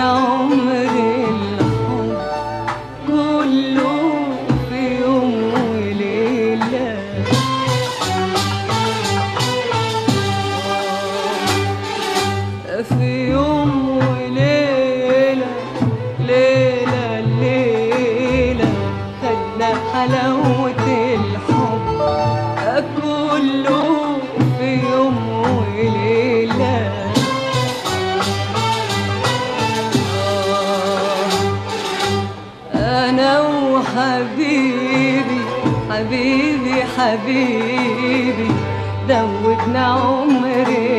around me. حبيبي حبيبي دوبنا عمر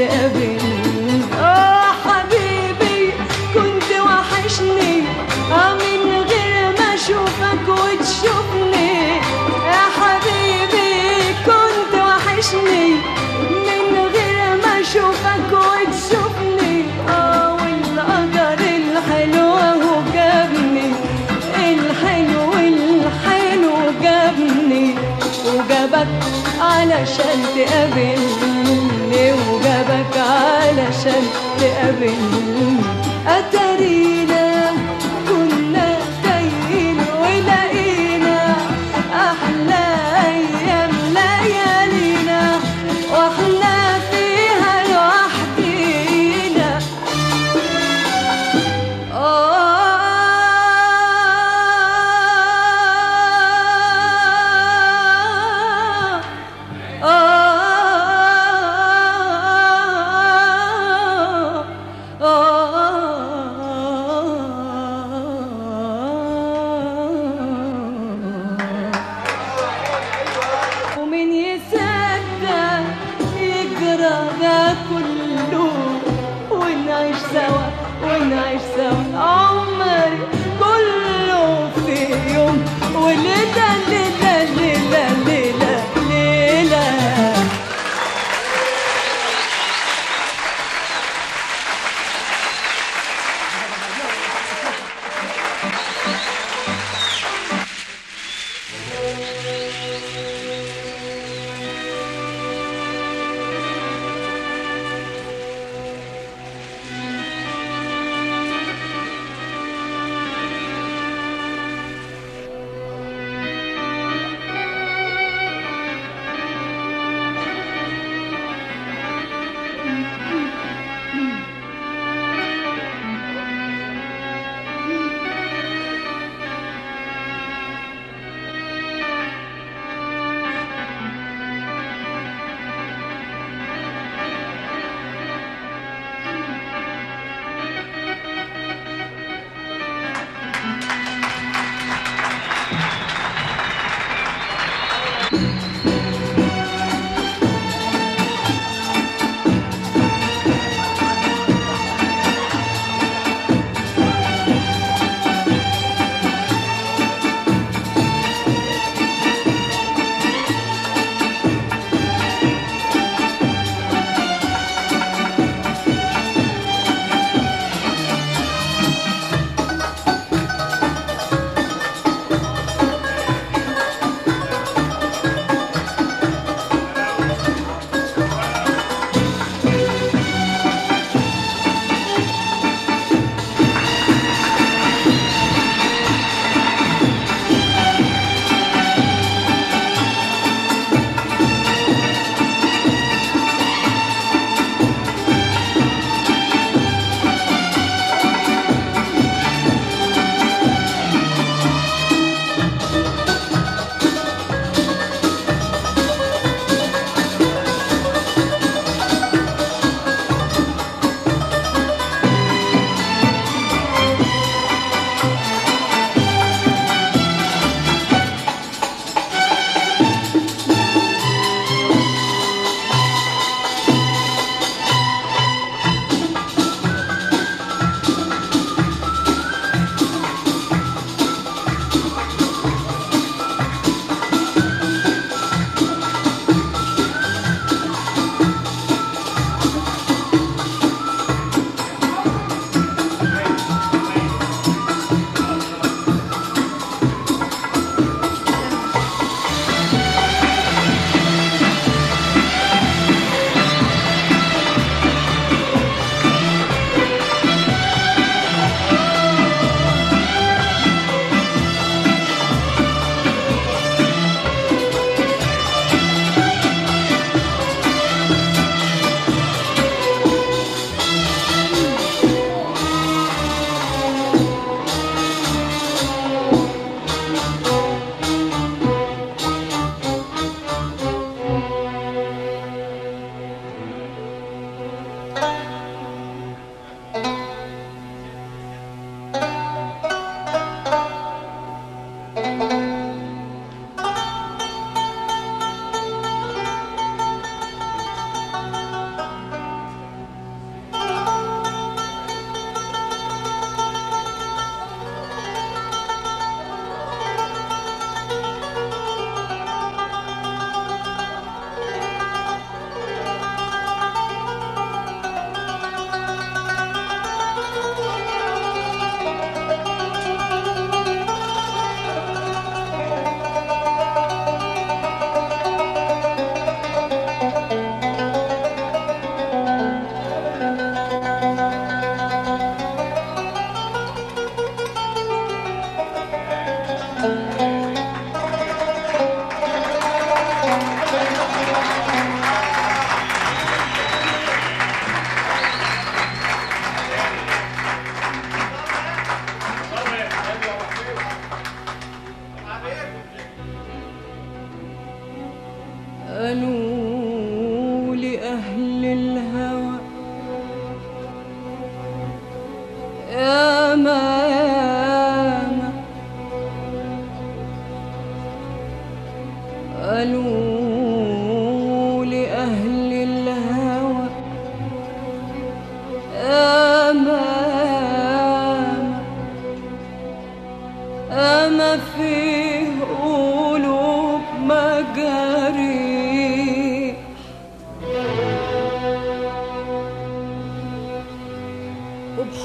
علشان تقابلني أتارينا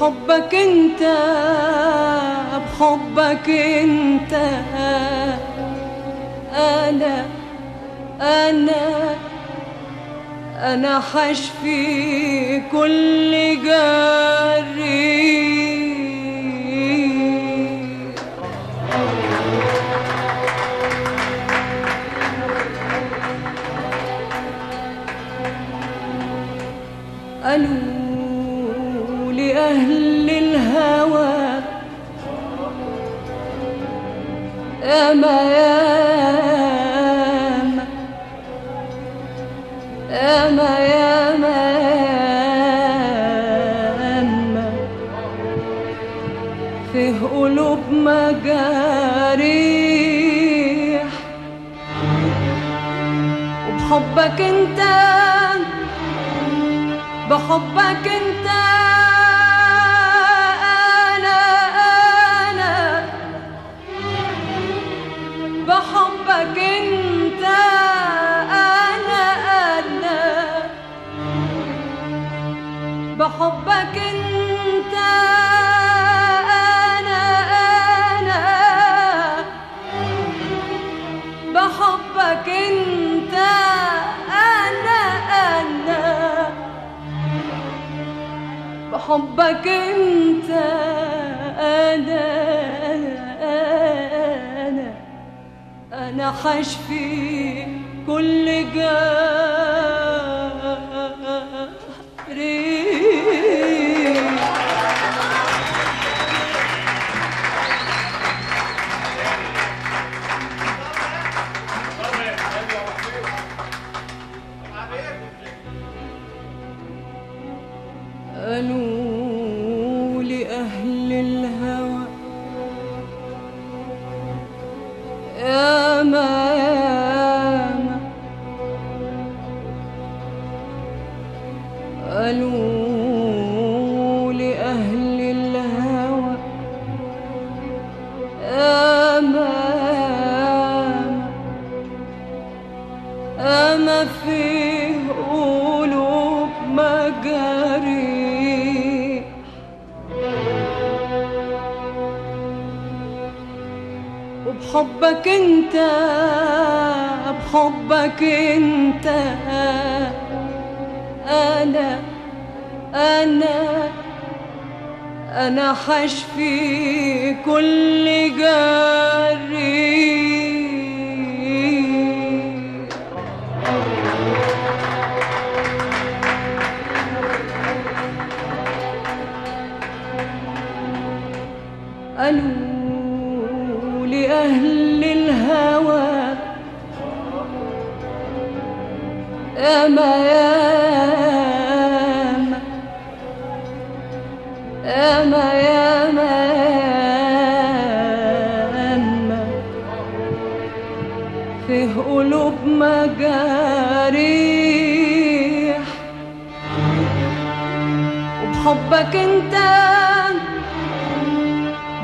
وبحبك انت بحبك انت. أنا أنا أنا حشفي كل جري مجاريح وبحبك انت بحبك انت بحبك انت أنا أنا. بحبك انت أنا أنا. بحبك انت أنا أنا. أنا حشفي كل جاري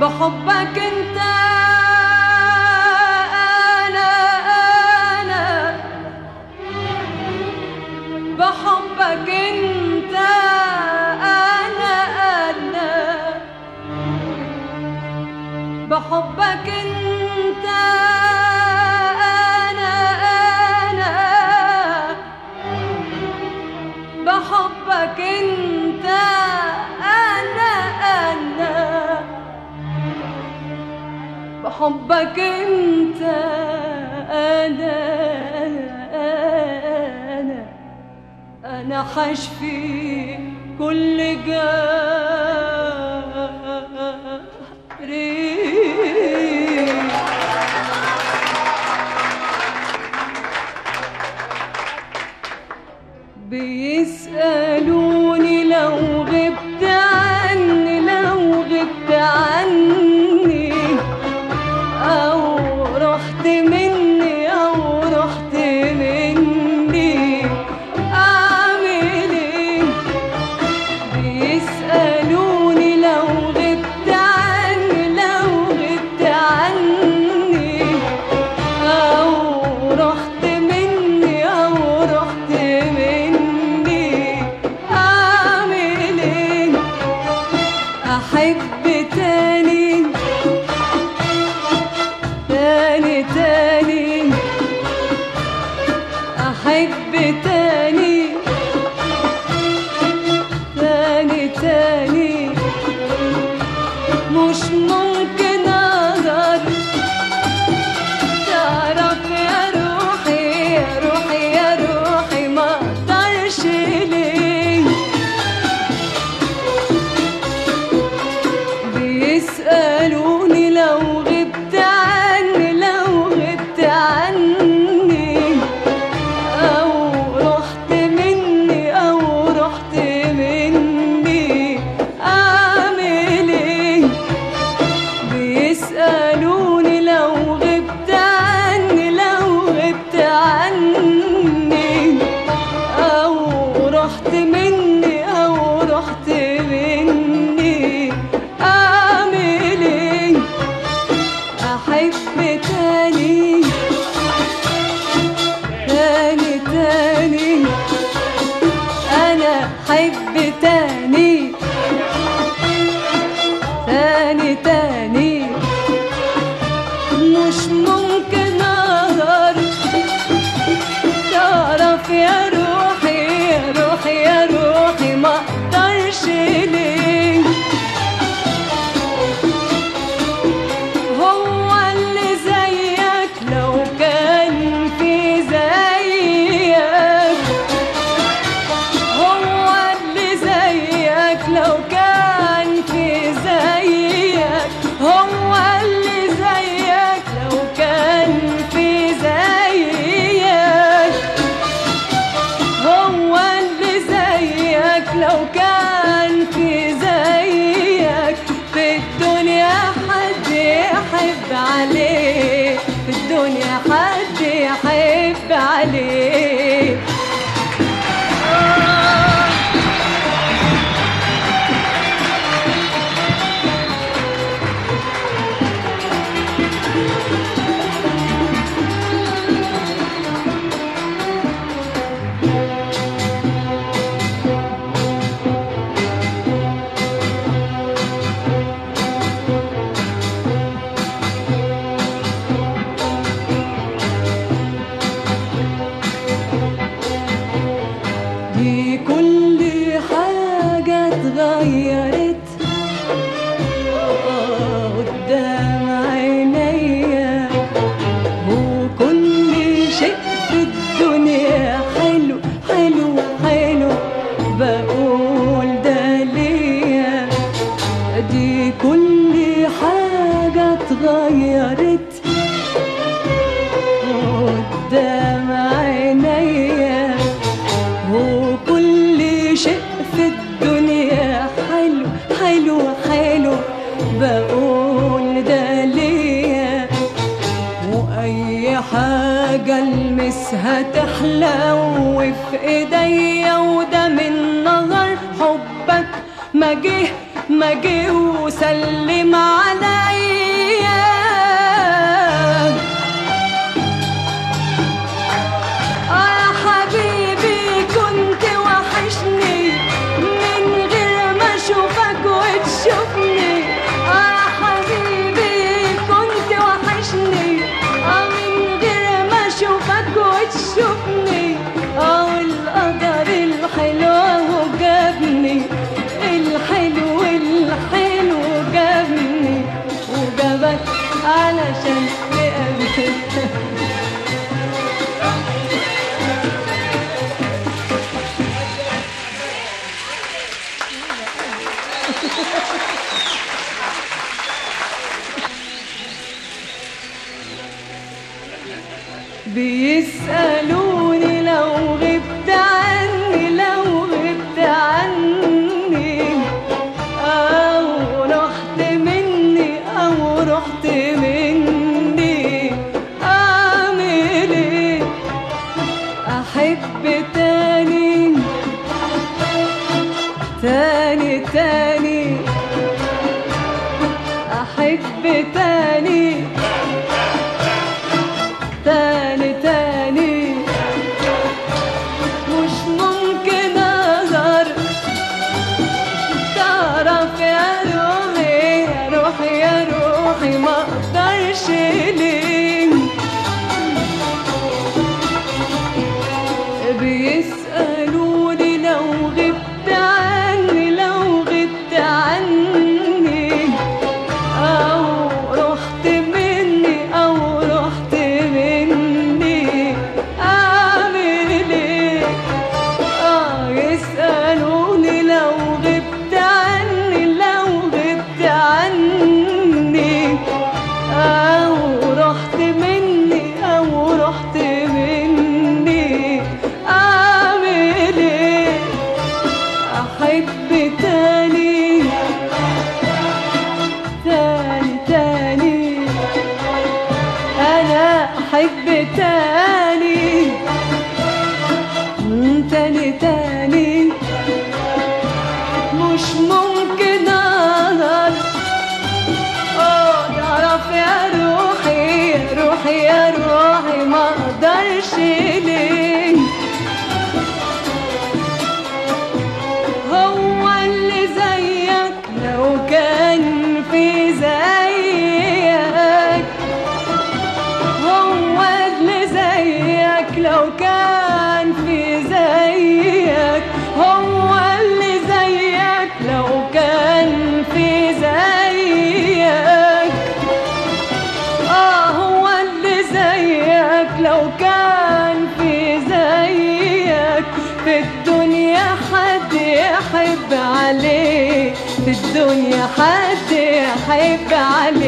بحبك انت. أنا أنا. بحبك انت. أنا أنا. بحبك انت. بحبك أنت أنا أنا أنا حشفي كل جاري في الدنيا que الدنيا حد يحب عليك.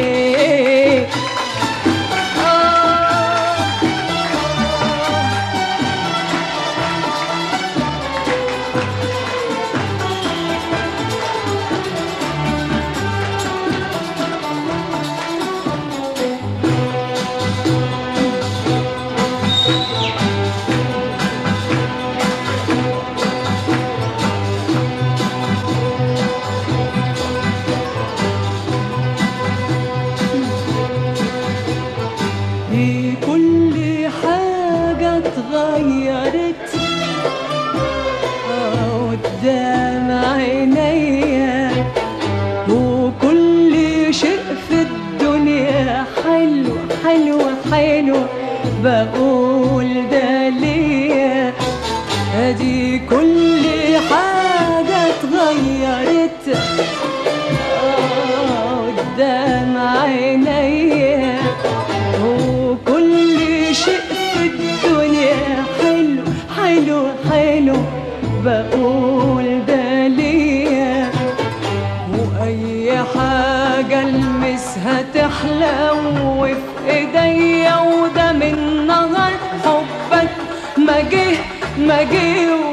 أقول ده ليا أدي كل حاجة اتغيرت قدام عينيا وكل شيء في الدنيا حلو حلو حلو. بقول அழகு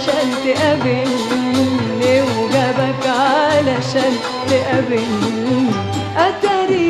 علشان تقابلني وجابك علشان تقابلني أتاري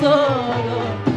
solo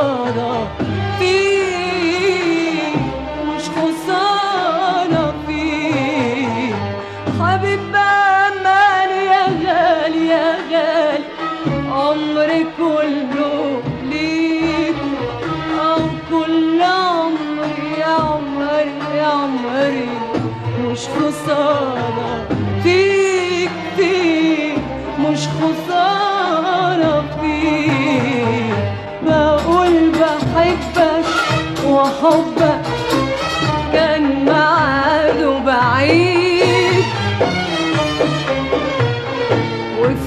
Oh.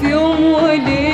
وفي يوم وليلة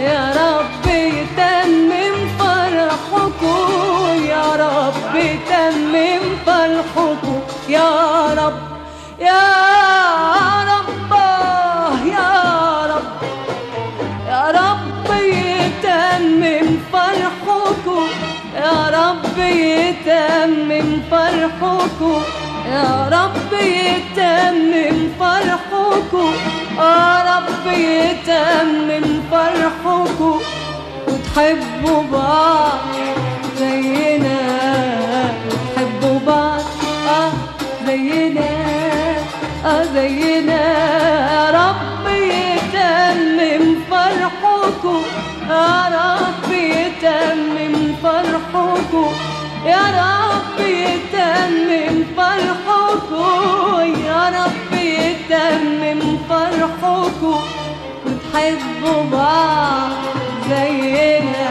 يا رب يتمم فرحكم يا رب يتمم فرحكم يا رب يا رب يا رب يا رب يتمم فرحكم يا رب يتمم فرحكم يا رب يتمم فرحكم يا رب يتمم فرحكم وتحبوا بعض زينا وتحبوا بعض آه زينا آه زينا. يا رب يتمم فرحكم يا رب يتمم فرحكم يا رب يتمم فرحكم يا رب يتمم فرحكم وتحبوا بعض زينا.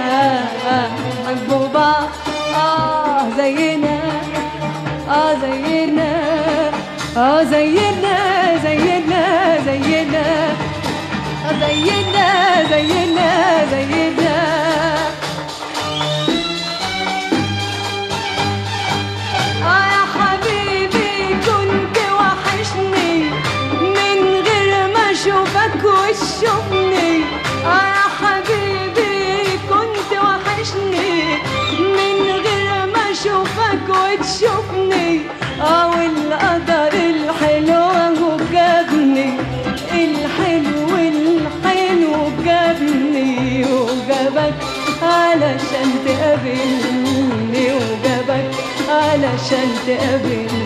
تحبوا بعض. آه زينا. آه زينا. آه زينا. زينا. زينا. آه زينا. زينا. زينا. علشان تقابلني وجابك علشان تقابلني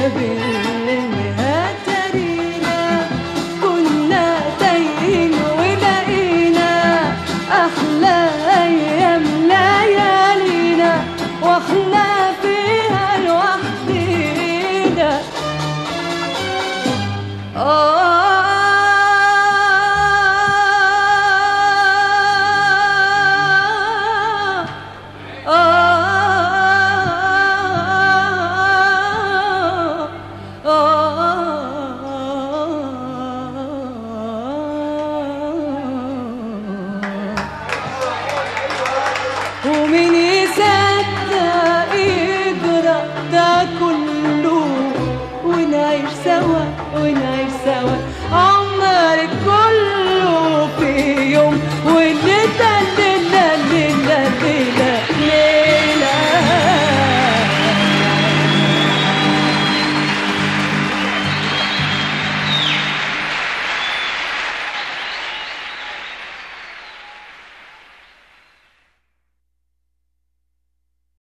علشان